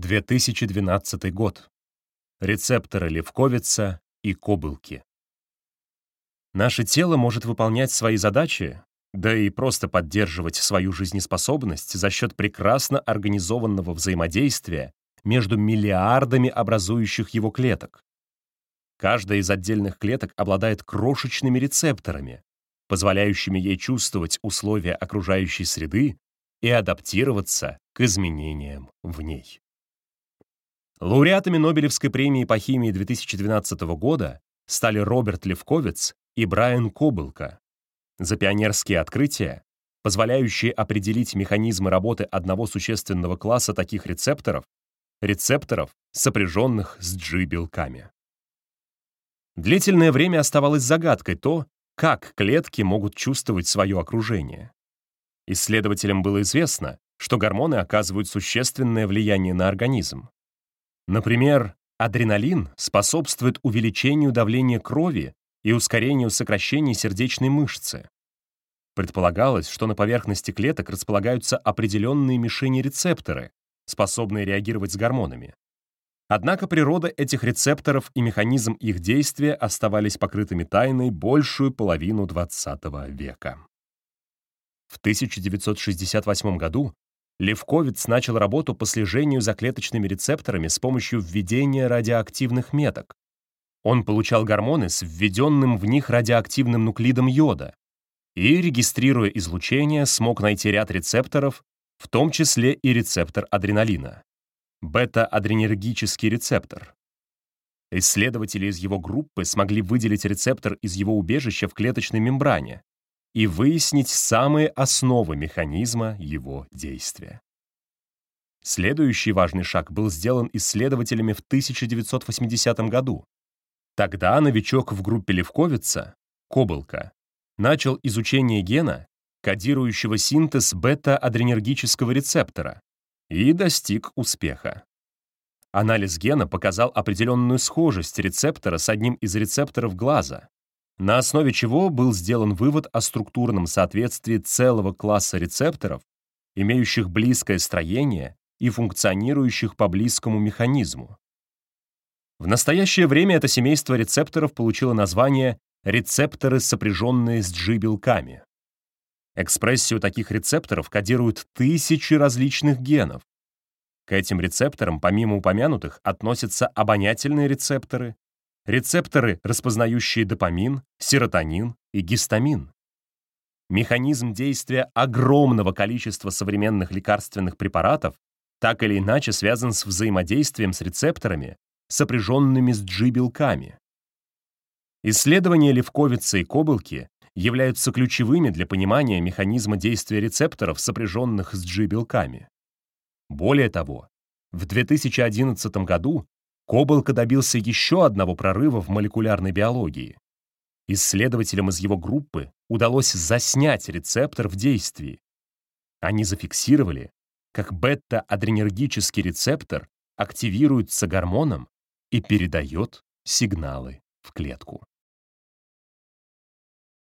2012 год. Рецепторы левковица и кобылки. Наше тело может выполнять свои задачи, да и просто поддерживать свою жизнеспособность за счет прекрасно организованного взаимодействия между миллиардами образующих его клеток. Каждая из отдельных клеток обладает крошечными рецепторами, позволяющими ей чувствовать условия окружающей среды и адаптироваться к изменениям в ней. Лауреатами Нобелевской премии по химии 2012 года стали Роберт Левковиц и Брайан Кобылка за пионерские открытия, позволяющие определить механизмы работы одного существенного класса таких рецепторов, рецепторов, сопряженных с G-белками. Длительное время оставалось загадкой то, как клетки могут чувствовать свое окружение. Исследователям было известно, что гормоны оказывают существенное влияние на организм. Например, адреналин способствует увеличению давления крови и ускорению сокращения сердечной мышцы. Предполагалось, что на поверхности клеток располагаются определенные мишени-рецепторы, способные реагировать с гормонами. Однако природа этих рецепторов и механизм их действия оставались покрытыми тайной большую половину XX века. В 1968 году Левковиц начал работу по слежению за клеточными рецепторами с помощью введения радиоактивных меток. Он получал гормоны с введенным в них радиоактивным нуклидом йода и, регистрируя излучение, смог найти ряд рецепторов, в том числе и рецептор адреналина, бета-адренергический рецептор. Исследователи из его группы смогли выделить рецептор из его убежища в клеточной мембране, и выяснить самые основы механизма его действия. Следующий важный шаг был сделан исследователями в 1980 году. Тогда новичок в группе Левковица, Кобылка, начал изучение гена, кодирующего синтез бета-адренергического рецептора, и достиг успеха. Анализ гена показал определенную схожесть рецептора с одним из рецепторов глаза, на основе чего был сделан вывод о структурном соответствии целого класса рецепторов, имеющих близкое строение и функционирующих по близкому механизму. В настоящее время это семейство рецепторов получило название рецепторы, сопряженные с G-белками. Экспрессию таких рецепторов кодируют тысячи различных генов. К этим рецепторам, помимо упомянутых, относятся обонятельные рецепторы, рецепторы, распознающие допамин, серотонин и гистамин. Механизм действия огромного количества современных лекарственных препаратов так или иначе связан с взаимодействием с рецепторами, сопряженными с G-белками. Исследования левковицы и кобылки являются ключевыми для понимания механизма действия рецепторов, сопряженных с G-белками. Более того, в 2011 году Кобылка добился еще одного прорыва в молекулярной биологии. Исследователям из его группы удалось заснять рецептор в действии. Они зафиксировали, как бета-адренергический рецептор активируется гормоном и передает сигналы в клетку.